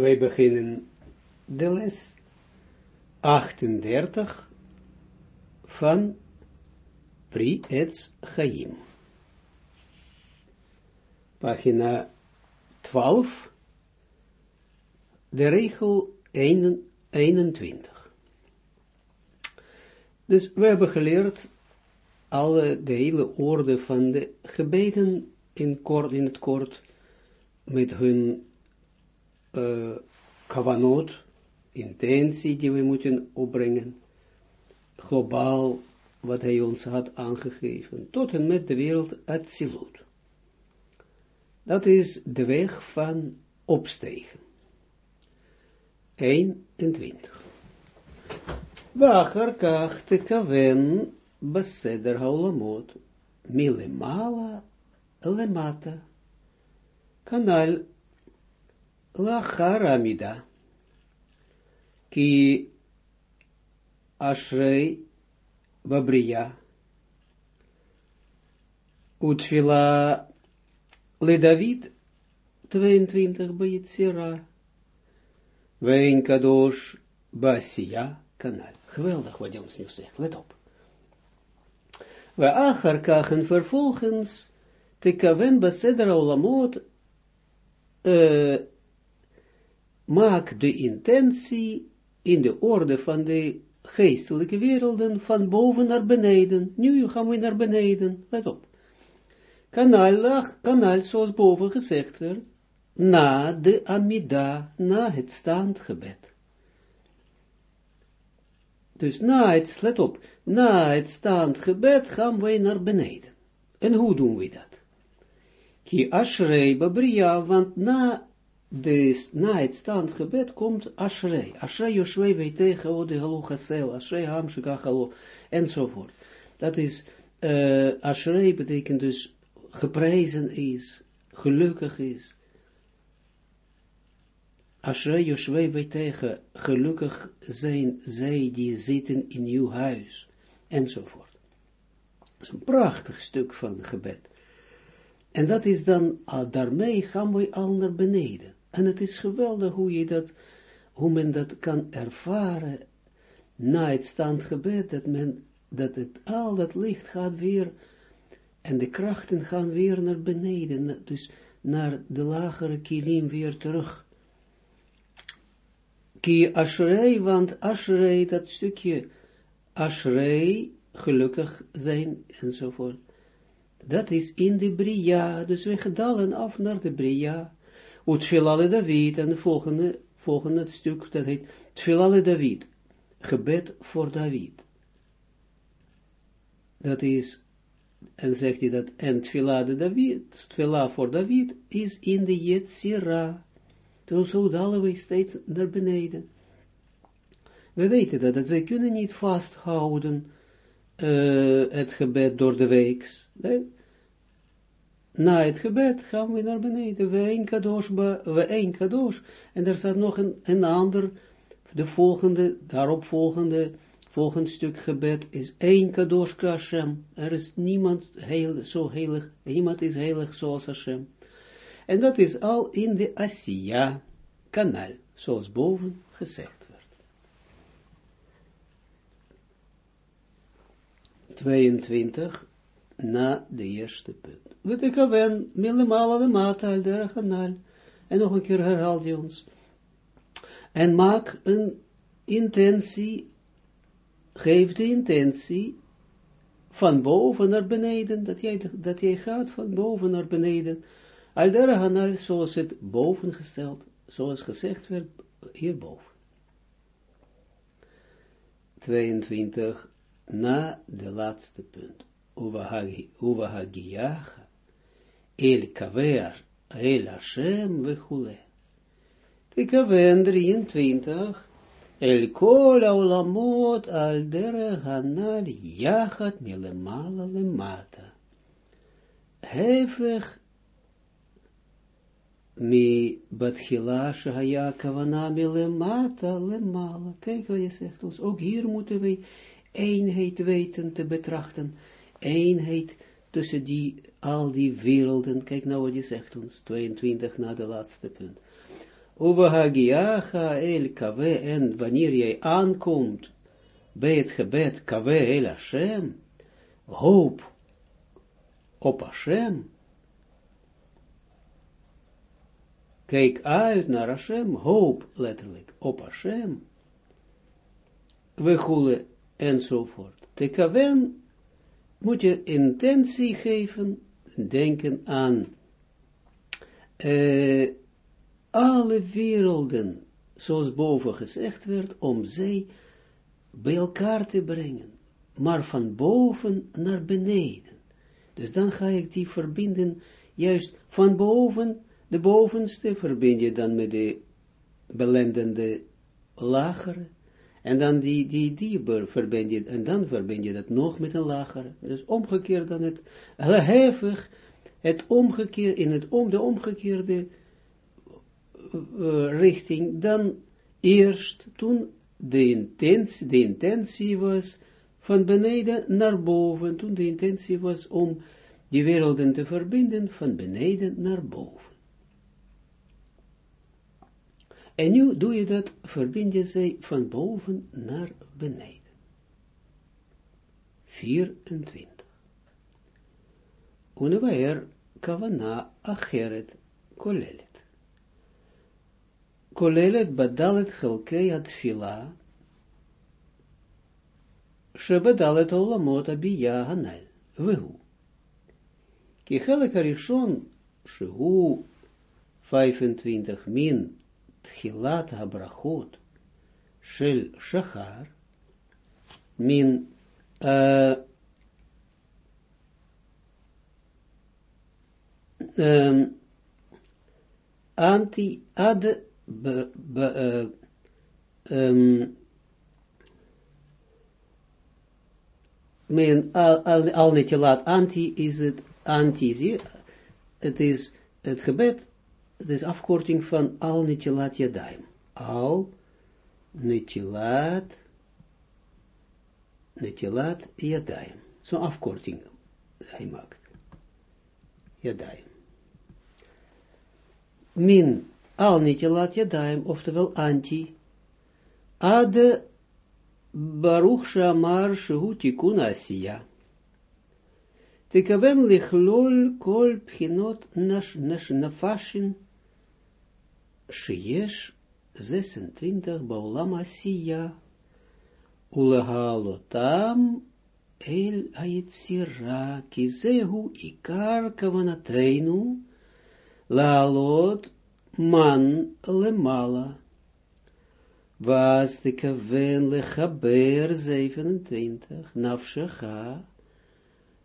Wij beginnen de les 38 van Pri Chaim. Pagina 12, de regel 21. Dus we hebben geleerd alle, de hele orde van de gebeden in, kort, in het kort, met hun uh, kavanot, intentie die we moeten opbrengen, globaal wat hij ons had aangegeven, tot en met de wereld Atsilut. Dat is de weg van opstegen. 21. Wacher kach te kaven בסדר העולמות, מלמעלה למטה. כנ"ל לאחר העמידה. כי אשרי בבריאה, ותפילה לדוד 22 ביצירה, ואין קדוש בעשייה כנ"ל. Geweldig wat je ons nu zegt, let op. We acharkachen vervolgens te kaven beseder olamot uh, maak de intentie in de orde van de geestelijke werelden van boven naar beneden. Nu gaan we naar beneden, let op. Kanaal, kanaal zoals boven gezegd werd, na de Amida, na het standgebed. Dus na het, let op, na het staand gebed gaan wij naar beneden. En hoe doen we dat? Ki ashrei babria, want na, de, na het staand gebed komt ashrei. Ashrei yoshwei veitege ode halo chasel, ashrei ham shikach enzovoort. Dat is, uh, ashrei betekent dus geprezen is, gelukkig is, Ashrei Yoshwei tegen, gelukkig zijn zij die zitten in uw huis, enzovoort. Dat is een prachtig stuk van gebed. En dat is dan, ah, daarmee gaan we al naar beneden. En het is geweldig hoe je dat, hoe men dat kan ervaren, na het staand gebed, dat men, dat het, al dat licht gaat weer, en de krachten gaan weer naar beneden, dus naar de lagere kilim weer terug Ki Ashrei, want Ashrei, dat stukje Ashrei, gelukkig zijn, enzovoort. Dat is in de Bria, dus we gedalen af naar de Bria. Utfilale David, en de volgende, volgende stuk, dat heet Tfilale David, gebed voor David. Dat is, en zegt hij dat, en Tfilade David, Tfila voor David, is in de Yetzira dan zo dalen we steeds naar beneden. We weten dat, dat wij kunnen niet vasthouden uh, het gebed door de weeks. Nee? Na het gebed gaan we naar beneden. We een kadosh, we een kadosh. En er staat nog een, ander, de volgende, daarop volgende, volgend stuk gebed is één kadosh Hashem. Er is niemand heel, zo heilig, niemand is heilig zoals Hashem. En dat is al in de Asiya kanaal, zoals boven gezegd werd. 22 na de eerste punt. We de mata al kanaal. En nog een keer herhaalt hij ons. En maak een intentie, geef de intentie van boven naar beneden, dat jij, dat jij gaat van boven naar beneden, al hanal, zoals het boven gesteld, zoals gezegd werd hierboven. 22 na de laatste punt. Uvahagiyacha el kaver el Hashem vechule. Kaven 23 el kol aulamot al dere hanal yachat milemala lemata. Hefech shahaya kavana mi lemata lemala. Kijk wat je zegt ons. Ook hier moeten we eenheid weten te betrachten. Eenheid tussen die, al die werelden. Kijk nou wat je zegt ons. 22 na de laatste punt. Uvahagiacha el kave, en wanneer jij aankomt bij het gebed kave el Hashem, hoop op Hashem, kijk uit naar Hashem, hoop letterlijk op Hashem, we goelen enzovoort. De kaven moet je intentie geven, denken aan uh, alle werelden, zoals boven gezegd werd, om zij bij elkaar te brengen, maar van boven naar beneden. Dus dan ga ik die verbinden, juist van boven, de bovenste verbind je dan met de belendende lagere, en dan die, die dieper verbind je, en dan verbind je dat nog met een lagere. Dus omgekeerd dan het, hevig, het omgekeerd, in het om, de omgekeerde uh, richting, dan eerst toen de intentie, de intentie was van beneden naar boven, toen de intentie was om die werelden te verbinden van beneden naar boven. En nu doe je dat, verbind je zij van boven naar beneden. 24. Unewaer kavana acheret kolelet. Kolelet badalet chelkei atfila, שבדלת העולמות הבייה הנ"ל, והוא. כי חלק הראשון, שהוא 25 מין tchilat habrachot shel shachar min anti ad al, al, anti is het anti, het is het gebed het is afkorting van al netilat yadaim. Al netilat, netilat yadaim. Zo'n afkorting hij maakt. Yadaim. Min al netilat yadaim, oftewel anti. Ade Baruch Shamar Shehu Tikun Asiya. Tekaven lichlol kol pchinot nash nafashin Sheyesh 26 Baulam Asiya Ulehalotam El Aitzira Kizehu Ikar Kavanateinu Laalot Man Lemala Was de kaven lechaber 27 Nafshecha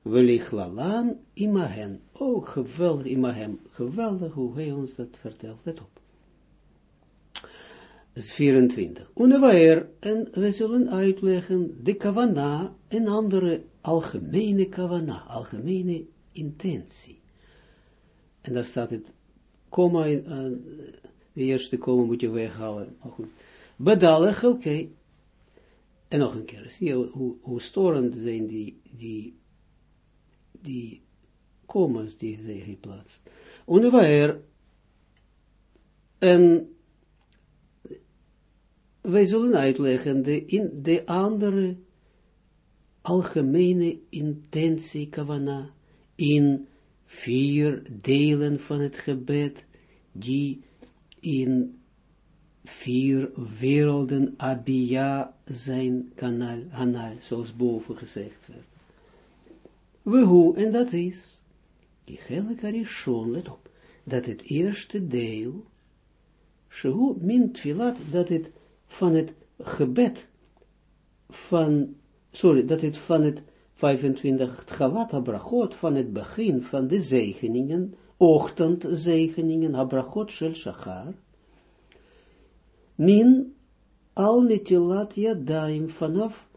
Welichlalan imahen. Oh, geweldig imahem. Geweldig hoe hij ons dat vertelt. Let op. 24. Unewaer, en we zullen uitleggen de kavana en andere algemene kavana, algemene intentie. En daar staat het komma, in, uh, de eerste komma moet je weghalen. Maar oké. En nog een keer, zie je hoe, hoe storend zijn die, die, die kommas die hij geplaatst. Unewaer, en wij zullen uitleggen de, in, de andere algemene intentie kavana in vier delen van het gebed die in vier werelden abia zijn kanaal, kanaal zoals boven gezegd werd. We hoe, en dat is, die hele karishon, let op, dat het eerste deel, shehu min tfilat, dat het van het gebed van, sorry, dat het van het 25 Galat Abrachot, van het begin van de zegeningen, ochtendzegeningen, Abrachot Shel Shachar, min al netilat yadaim vanaf,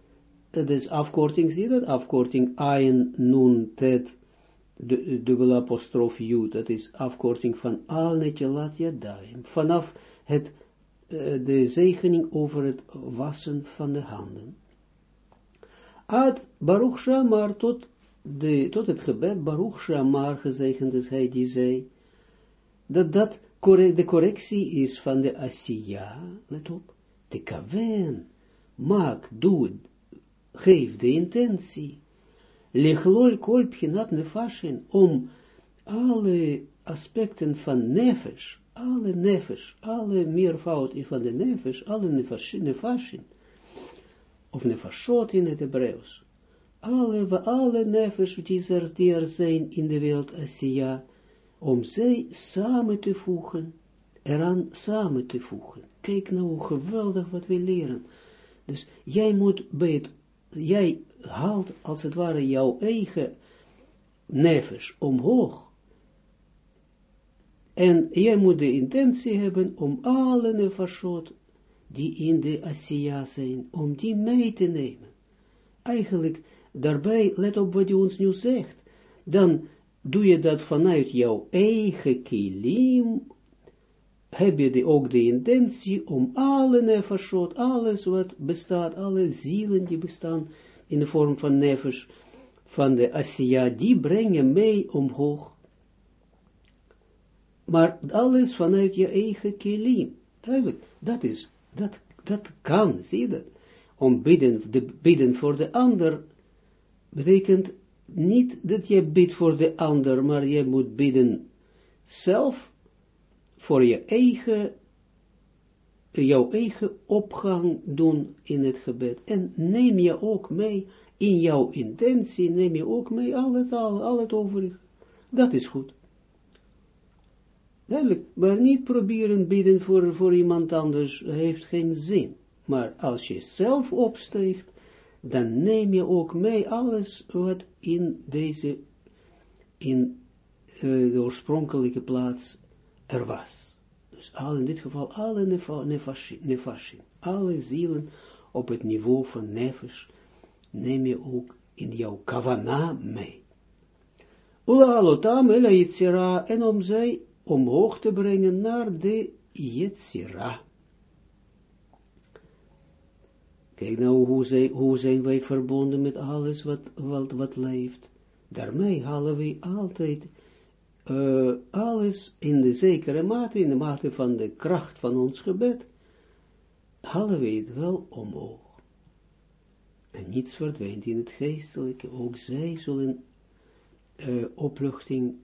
dat is afkorting, zie je dat, afkorting Ayin Nun Tet, de dubbele apostrof Jud, dat is afkorting van al netilat yadaim, vanaf het de zegening over het wassen van de handen. Ad Baruch Shamar tot, de, tot het gebed Baruch Shamar gezegend is hij die zei, dat dat de correctie is van de asiya, let op, de kaven, maak, doe, geef de intentie, lechlol kol pchinat nefashin, om alle aspecten van nefesh, alle nefesh, alle meervoud van de nefesh, alle nefashin, of nefashot in het Hebreeuws, alle, alle nefesh die er, die zijn in de wereld Asiya, om zij samen te voegen, eraan samen te voegen. Kijk nou hoe geweldig wat we leren. Dus jij moet bij het, jij haalt als het ware jouw eigen nefesh omhoog. En jij moet de intentie hebben om alle nefashot die in de Asiya zijn, om die mee te nemen. Eigenlijk, daarbij, let op wat hij ons nu zegt, dan doe je dat vanuit jouw eigen kilim, heb je de, ook de intentie om alle nefashot, alles wat bestaat, alle zielen die bestaan in de vorm van nefesh, van de Asiya, die brengen mee omhoog. Maar alles vanuit je eigen kilim. Duidelijk, dat is, dat, dat kan, zie je dat? Om bidden, de, bidden voor de ander, betekent niet dat je bidt voor de ander, maar je moet bidden zelf voor je eigen, jouw eigen opgang doen in het gebed. En neem je ook mee, in jouw intentie, neem je ook mee al het, al, al het overige. Dat is goed. Duidelijk, maar niet proberen bidden voor, voor iemand anders, heeft geen zin. Maar als je zelf opsteegt, dan neem je ook mee alles wat in deze, in uh, de oorspronkelijke plaats er was. Dus al in dit geval alle nefashim, alle zielen op het niveau van nefesh, neem je ook in jouw kavana mee. Ula alotam ela yitzira, en om zij omhoog te brengen naar de yitzira. Kijk nou, hoe, zij, hoe zijn wij verbonden met alles wat, wat, wat leeft. Daarmee halen wij altijd uh, alles in de zekere mate, in de mate van de kracht van ons gebed, halen wij het wel omhoog. En niets verdwijnt in het geestelijke, ook zij zullen uh, opluchting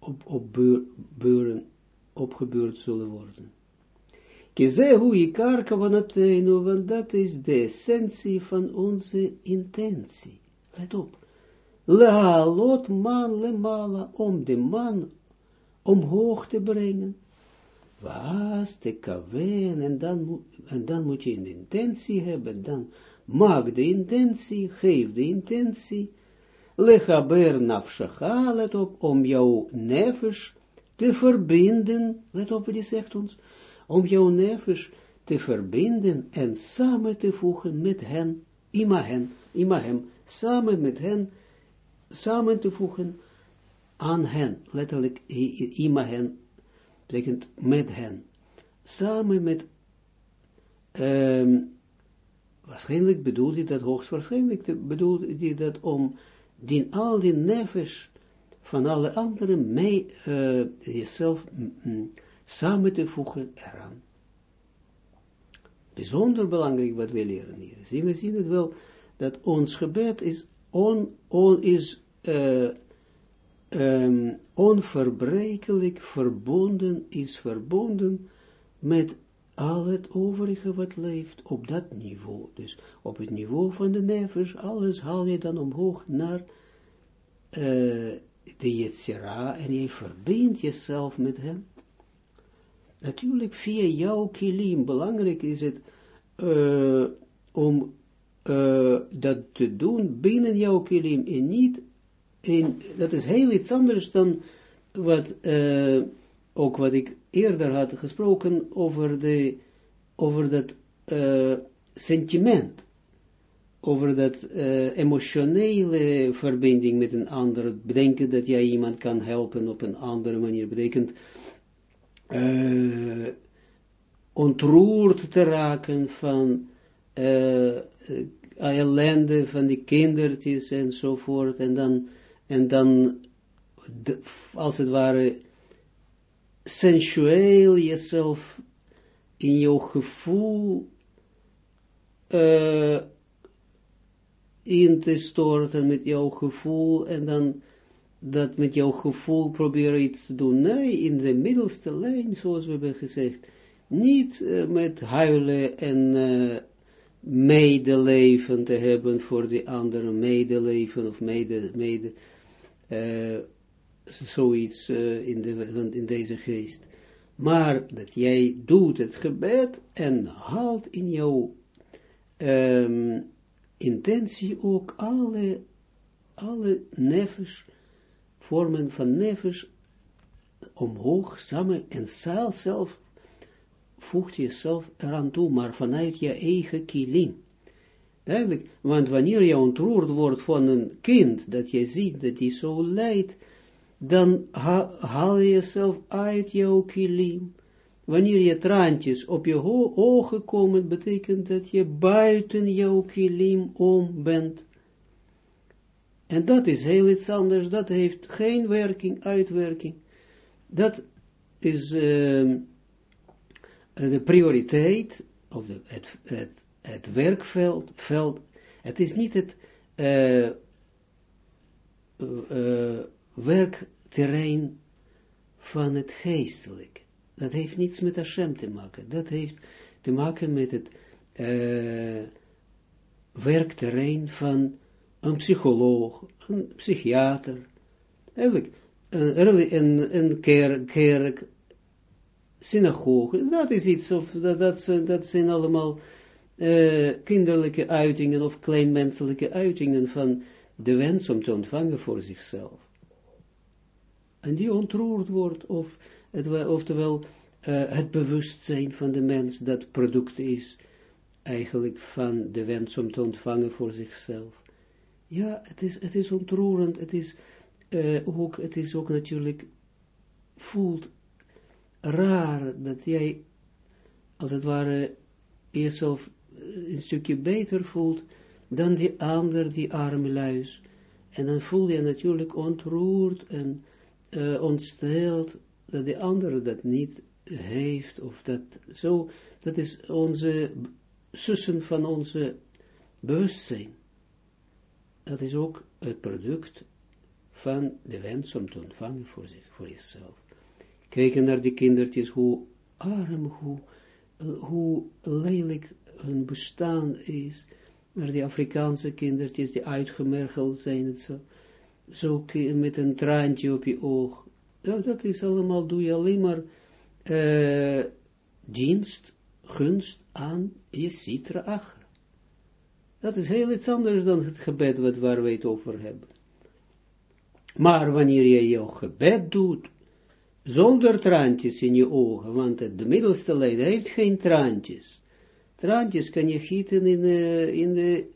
op, op beuren, opgebeurd zullen worden. Kizehu ikar kavanatenu, want dat is de essentie van onze intentie. Let op. Lehalot man lemala, om de man omhoog te brengen. Was te kaven, en dan, en dan moet je een intentie hebben, dan maak de intentie, geef de intentie, lechaber nafshacha, let op, om jouw nefesh te verbinden, let op wat hij zegt ons, om jouw nefesh te verbinden en samen te voegen met hen, ima hen, ima hem, samen met hen, samen te voegen aan hen, letterlijk ima hen, betekent met hen, samen met, waarschijnlijk bedoelt hij dat hoogstwaarschijnlijk, bedoelt hij dat om die, al die nefesh van alle anderen mee, uh, jezelf, samen te voegen eraan. Bijzonder belangrijk wat we leren hier. Zie, we zien het wel, dat ons gebed is, on, on, is uh, um, onverbrekelijk verbonden, is verbonden met al het overige wat leeft op dat niveau. Dus op het niveau van de nevers, alles haal je dan omhoog naar uh, de Yetzira en je verbindt jezelf met hem. Natuurlijk via jouw kilim, belangrijk is het uh, om uh, dat te doen binnen jouw kilim en niet in, dat is heel iets anders dan wat, ook wat ik eerder had gesproken over, de, over dat sentiment, over dat emotionele verbinding met een ander, bedenken dat jij iemand kan helpen op een andere manier, betekent uh, ontroerd te raken van ellende van die kindertjes enzovoort, en dan, en dan als het ware, sensueel jezelf in jouw gevoel uh, in te storten met jouw gevoel en dan dat met jouw gevoel proberen iets te doen. Nee, in de middelste lijn, zoals we hebben gezegd. Niet uh, met huilen en uh, medeleven te hebben voor de anderen, medeleven of mede, mede zoiets in, de, in deze geest. Maar dat jij doet het gebed en haalt in jouw um, intentie ook alle, alle nefes, vormen van nefes omhoog, samen en zelf voegt jezelf eraan toe, maar vanuit je eigen kilim. Duidelijk, want wanneer je ontroerd wordt van een kind, dat je ziet dat hij zo lijdt, dan haal je jezelf uit jouw kilim. Wanneer je traantjes op je ogen komen, betekent dat je buiten jouw kilim om bent. En dat is heel iets anders, dat heeft geen werking, uitwerking. Dat is uh, de prioriteit, of het, werkveld, veld, het is niet het uh, werkterrein van het geestelijke. Dat heeft niets met Hashem te maken. Dat heeft te maken met het uh, werkterrein van een psycholoog, een psychiater, eigenlijk een, kerk, synagoge, dat is iets, of dat, dat, zijn allemaal uh, kinderlijke uitingen of kleinmenselijke uitingen van de wens om te ontvangen voor zichzelf. En die ontroerd wordt, of het, oftewel uh, het bewustzijn van de mens dat product is eigenlijk van de wens om te ontvangen voor zichzelf. Ja, het is, het is ontroerend, het is, uh, ook, het is ook natuurlijk, voelt raar dat jij, als het ware, jezelf een stukje beter voelt dan die ander, die arme luis. En dan voel je natuurlijk ontroerd en uh, ontsteld dat de andere dat niet heeft, of dat zo, dat is onze zussen van onze bewustzijn. Dat is ook het product van de wens om te ontvangen voor zich, voor jezelf. Kijken naar die kindertjes, hoe arm, hoe, hoe lelijk hun bestaan is, naar die Afrikaanse kindertjes die uitgemergeld zijn, het zo, zo met een traantje op je oog. Ja, dat is allemaal, doe je alleen maar uh, dienst, gunst aan je citra. Dat is heel iets anders dan het gebed wat, waar we het over hebben. Maar wanneer je jouw gebed doet, zonder traantjes in je ogen, want de middelste lijn heeft geen traantjes. Traantjes kan je gieten in de, in de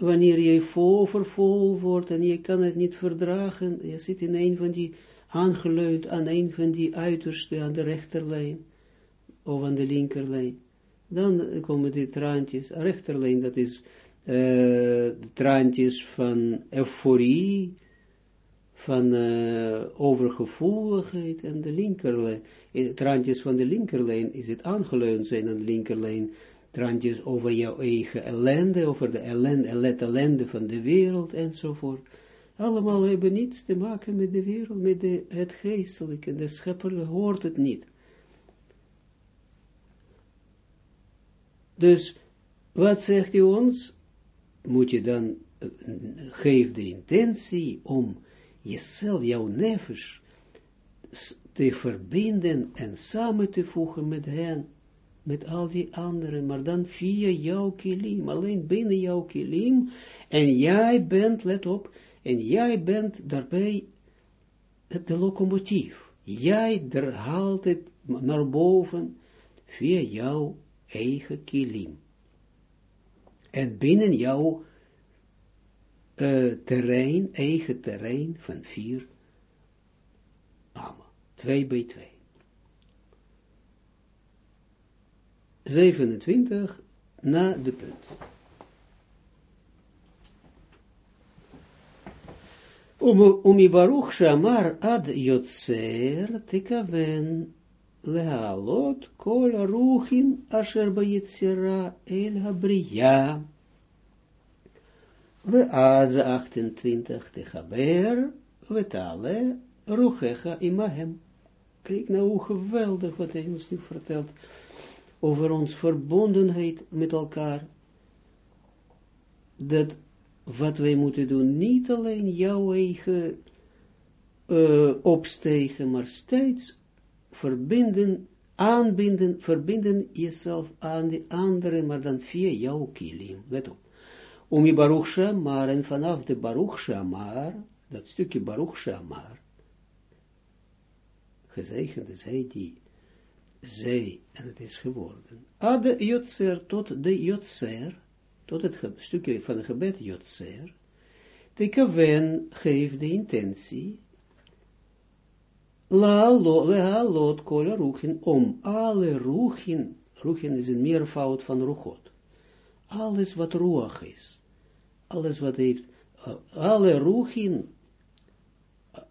wanneer je vol overvol wordt en je kan het niet verdragen, je zit in een van die aangeleund aan een van die uiterste, aan de rechterlijn, of aan de linkerlijn. Dan komen die traantjes, rechterlijn, dat is uh, de traantjes van euforie, van uh, overgevoeligheid, en de linkerlijn, eh, traantjes van de linkerlijn is het aangeleund zijn aan de linkerlijn, traantjes over jouw eigen ellende, over de ellende, ellende van de wereld, enzovoort allemaal hebben niets te maken met de wereld, met de, het geestelijke, de schepper hoort het niet. Dus, wat zegt hij ons? Moet je dan, uh, geef de intentie om jezelf, jouw nefesh, te verbinden en samen te voegen met hen, met al die anderen, maar dan via jouw kilim, alleen binnen jouw kilim, en jij bent, let op, en jij bent daarbij de locomotief. Jij haalt het naar boven via jouw eigen kilim. En binnen jouw uh, terrein, eigen terrein van vier amen. Twee bij twee. 27 na de punt. Umi shamar ad yotzer tikaven lehalot kol ruchin asher bayitzira el habriya. We az 28 techaber, we tale ruchecha imahem. Kijk nou hoe geweldig wat hij ons nu vertelt over ons verbondenheid met elkaar. Dat wat wij moeten doen, niet alleen jouw eigen uh, opstegen, maar steeds verbinden, aanbinden, verbinden jezelf aan de anderen, maar dan via jouw kilim. Let op. Om je Baruch Shamar, en vanaf de Baruch Shamar, dat stukje Baruch Shamar, gezegend is hij die zij, en het is geworden, ad Jotzer, tot de Jotzer, tot het stukje van het gebed Jotzer, de kaven geeft de intentie, la lot kola ruchin, om. Alle ruchin, ruchin is een meervoud van ruchot, alles wat ruach is, alles wat heeft, alle ruchin,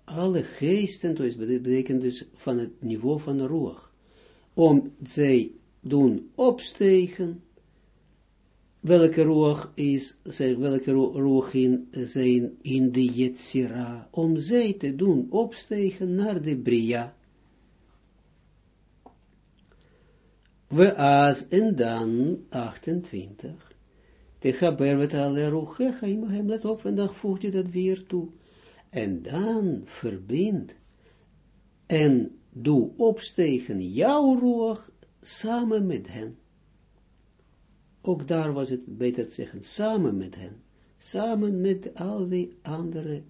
alle geesten, dus betekent dus van het niveau van de om zij doen opstegen, welke roog is, zeg, welke roog in zijn in de Yetzira, om zij te doen opstegen naar de Bria. We as en dan 28. Te gaber met alle roegecha, hem let op, en dan voegt je dat weer toe. En dan verbind en doe opstegen jouw roog samen met hen. Ook daar was het beter te zeggen, samen met hen, samen met al die andere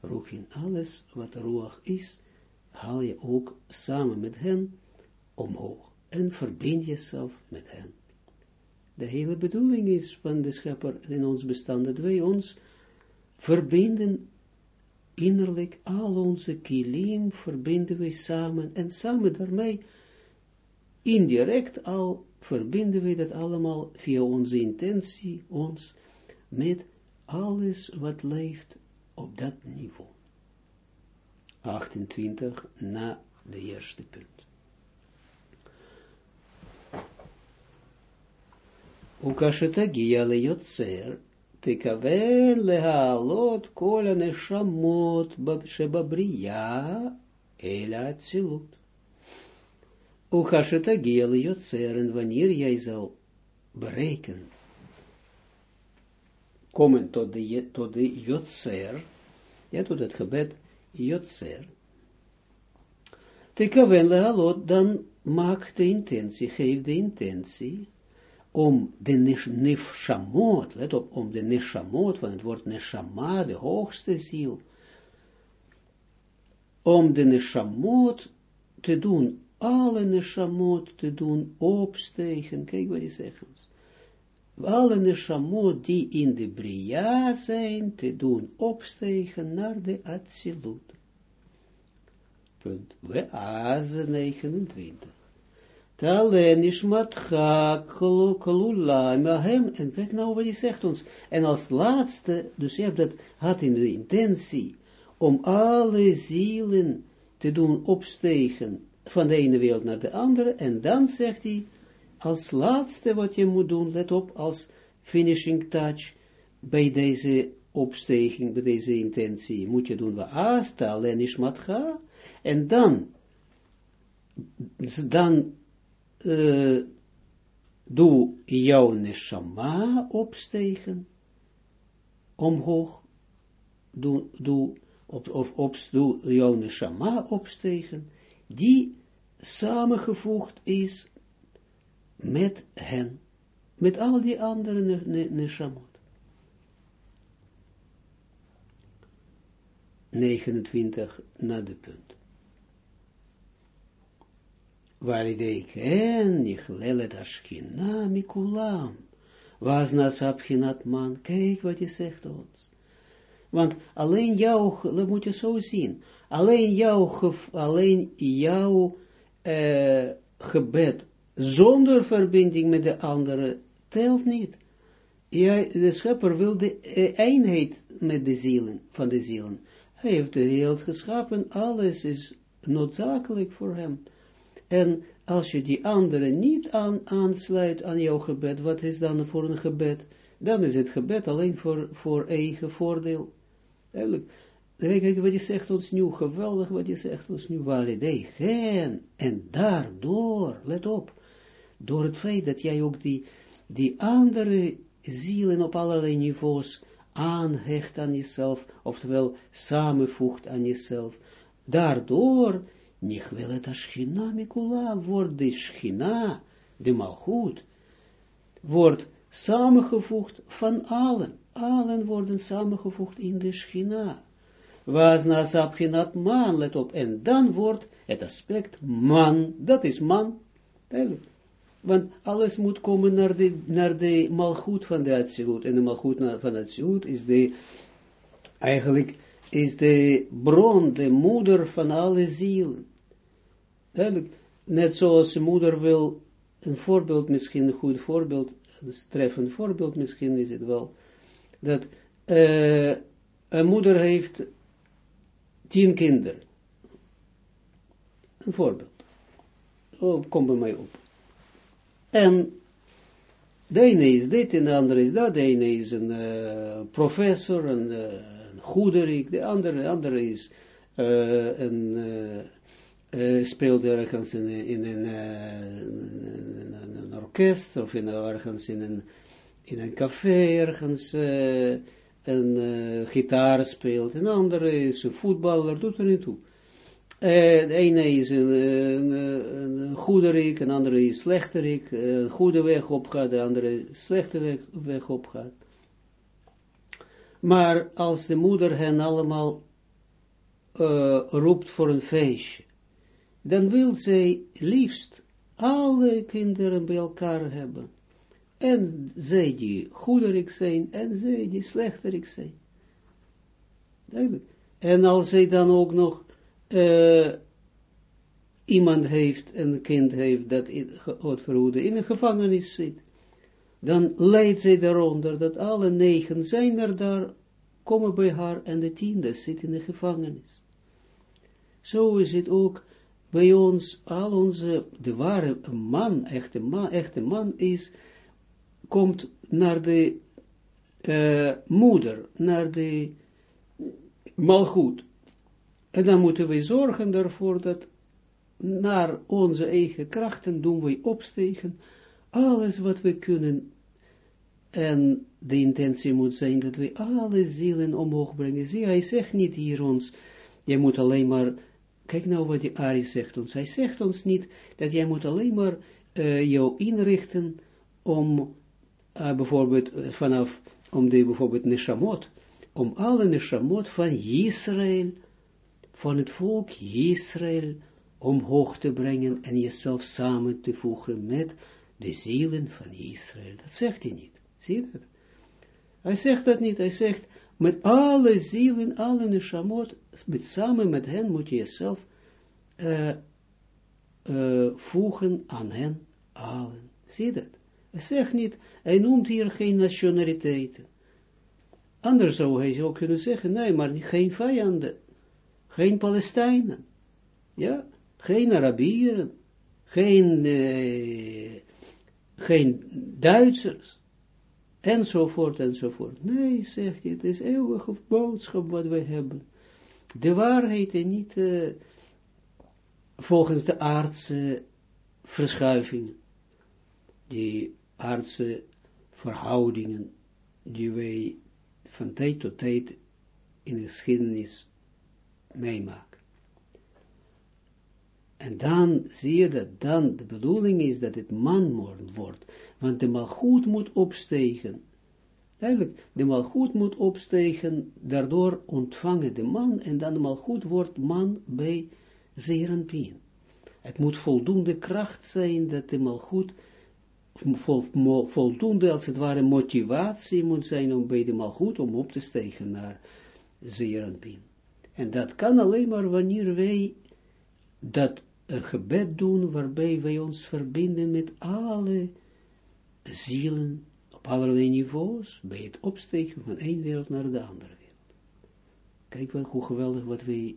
roegin, alles wat roeg is, haal je ook samen met hen omhoog en verbind jezelf met hen. De hele bedoeling is van de schepper in ons bestand, dat wij ons verbinden innerlijk al onze kilim verbinden wij samen en samen daarmee indirect al verbinden wij dat allemaal via onze intentie, ons, met alles wat leeft op dat niveau. 28 na de eerste punt. Yotzer תכוון להעלות כל הנשמות שבבריאה אל האצילות. Uchashetagel Jotzeren, wanneer jij zal bereiken, komen tot de, tot de Jotzer, ja, tot het gebed Jotzer, Tekaven lehalot, dan maak de intentie, geef de intentie, om de nefshamot, let op, om de neshamot, van het woord neshama, de hoogste ziel, om de neshamot te doen alle neshamot te doen opstegen. Kijk wat hij zegt ons. Alle neshamot die in de bria zijn, te doen opstegen naar de Atsilut. Punt. We azen 29. Tale nishmatcha kolula mahem. En kijk nou wat hij zegt ons. En als laatste, dus je hebt dat, had in de intentie, om alle zielen te doen opstegen van de ene wereld naar de andere, en dan zegt hij, als laatste wat je moet doen, let op, als finishing touch, bij deze opsteging, bij deze intentie, moet je doen, we asta alleen ishmatcha, en dan, dan, uh, doe jouw neshama opstegen, omhoog, doe, op, of op, doe jouw neshama opstegen, die samengevoegd is met hen, met al die andere neshamot. 29 na de punt. Walidei ken nichlelet ashkina mikulam. Was nasabchinat man. Kijk wat je zegt ons. Want alleen jou, moet je zo zien, alleen jouw, alleen jouw uh, gebed zonder verbinding met de andere telt niet. Ja, de schepper wil de eh, eenheid met de zielen, van de zielen. Hij heeft de wereld geschapen, alles is noodzakelijk voor hem. En als je die anderen niet aan, aansluit aan jouw gebed, wat is dan voor een gebed? Dan is het gebed alleen voor, voor eigen voordeel. Duidelijk. Kijk wat je zegt ons nu, geweldig wat je zegt ons nu, validee, gen, en daardoor, let op, door het feit dat jij ook die, die andere zielen op allerlei niveaus aanhecht aan jezelf, oftewel samenvoegt aan jezelf, daardoor, het schina mikula, wordt de schina, de malchut, wordt samengevoegd van allen, allen worden samengevoegd in de schina, was na sapchinat man, let op, en dan wordt het aspect man, dat is man, duidelijk. Want alles moet komen naar de, naar de malgoed van de Atsilut. En de malgoed van de Atsilut is de, eigenlijk, is de bron, de moeder van alle zielen. Duidelijk, net zoals de moeder wil, een voorbeeld misschien, een goed voorbeeld, een treffend voorbeeld misschien is het wel, dat uh, een moeder heeft tien kinderen. Een voorbeeld. Oh, kom bij mij op. En de ene is dit en de andere is dat. De ene is een uh, professor, een, een goederik. De andere, andere is uh, een, speelt ergens in, in, een, een, orkest of in, ergens in een, in een café ergens een gitaar speelt. Een andere is een voetballer, doet er niet toe. De ene is een, een, een andere is slechte rik, een goede weg opgaat, de andere slechte weg, weg opgaat. Maar als de moeder hen allemaal uh, roept voor een feestje, dan wil zij liefst alle kinderen bij elkaar hebben. En zij die goederik zijn, en zij die slechterik zijn. En als zij dan ook nog uh, iemand heeft, een kind heeft dat God verhoede, in een gevangenis zit, dan leidt zij daaronder dat alle negen zijn er daar, komen bij haar en de tiende zit in de gevangenis. Zo is het ook bij ons, al onze, de ware man, echte man, echte man is, komt naar de uh, moeder, naar de malgoed. En dan moeten wij zorgen ervoor dat naar onze eigen krachten doen wij opstegen, alles wat we kunnen. En de intentie moet zijn dat we alle zielen omhoog brengen. Zie, hij zegt niet hier ons, jij moet alleen maar, kijk nou wat die Ari zegt ons. Hij zegt ons niet dat jij moet alleen maar uh, jou inrichten om uh, bijvoorbeeld uh, vanaf, om de bijvoorbeeld neshamot, om alle neshamot van Israël van het volk Israël omhoog te brengen en jezelf samen te voegen met de zielen van Israël. Dat zegt hij niet. Zie je dat? Hij zegt dat niet. Hij zegt, met alle zielen, alle neshamot, met, samen met hen moet je jezelf uh, uh, voegen aan hen allen. Zie je dat? Hij zegt niet, hij noemt hier geen nationaliteiten. Anders zou hij ook kunnen zeggen, nee, maar geen vijanden geen Palestijnen, ja, geen Arabieren, geen, uh, geen Duitsers, enzovoort, enzovoort. Nee, zegt hij, het is eeuwige boodschap wat we hebben. De waarheid en niet uh, volgens de aardse verschuivingen, die aardse verhoudingen, die wij van tijd tot tijd in de geschiedenis meemaken. En dan zie je dat dan de bedoeling is dat het man wordt, want de malgoed moet opstegen. Duidelijk, de malgoed moet opstegen, daardoor ontvangen de man, en dan de malgoed wordt man bij Zerenpien. Het moet voldoende kracht zijn dat de malgoed, voldoende als het ware motivatie moet zijn om bij de malgoed om op te stegen naar Zerenpien. En dat kan alleen maar wanneer wij dat een gebed doen, waarbij wij ons verbinden met alle zielen op allerlei niveaus, bij het opsteken van één wereld naar de andere wereld. Kijk wat, hoe geweldig wat wij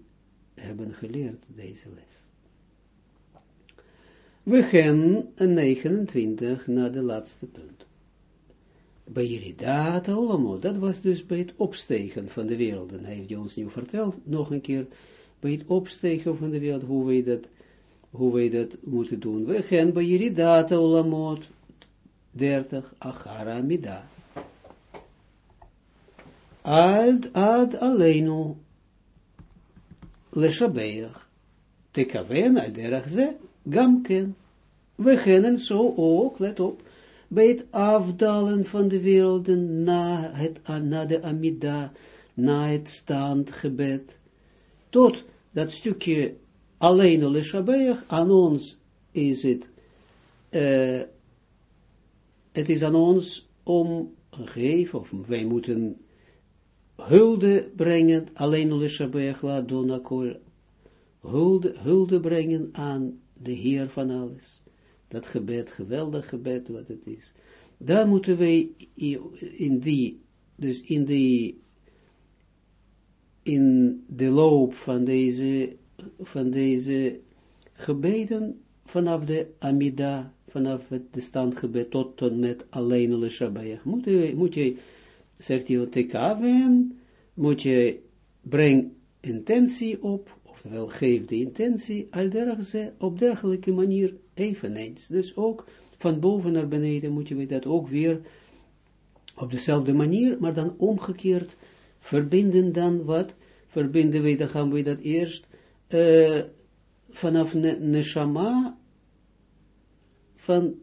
hebben geleerd, deze les. We gaan 29 naar de laatste punt. Bij Iridat Olamot, dat was dus bij het opstegen van de wereld. En hij heeft ons nu verteld, nog een keer, bij het opstegen van de wereld, hoe wij dat, hoe wij dat moeten doen. We gaan bij Iridat Olamot, 30, Achara Mida. Ad ad aleinu leshabeach. Tekaven al derach ze, gamken. We gaan zo ook, let op, bij het afdalen van de werelden na, het, na de Amida, na het staand gebed, tot dat stukje alleen al aan ons is het, uh, het is aan ons om gegeven, of wij moeten hulde brengen, alleen al Shabbat, la donakol, hulde, hulde brengen aan de Heer van alles dat gebed, geweldig gebed wat het is. Daar moeten wij in die, dus in die, in de loop van deze, van deze gebeden, vanaf de Amida, vanaf het de standgebed tot, tot met alleen al Shabbat. Moet je, moet je, zegt hij, tekaven, moet je, breng intentie op, oftewel geef de intentie, al dergelijke, op dergelijke manier eveneens. Dus ook van boven naar beneden moeten we dat ook weer op dezelfde manier, maar dan omgekeerd verbinden dan wat, verbinden we, dan gaan we dat eerst uh, vanaf ne neshama van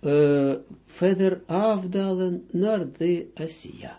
uh, verder afdalen naar de Asiya.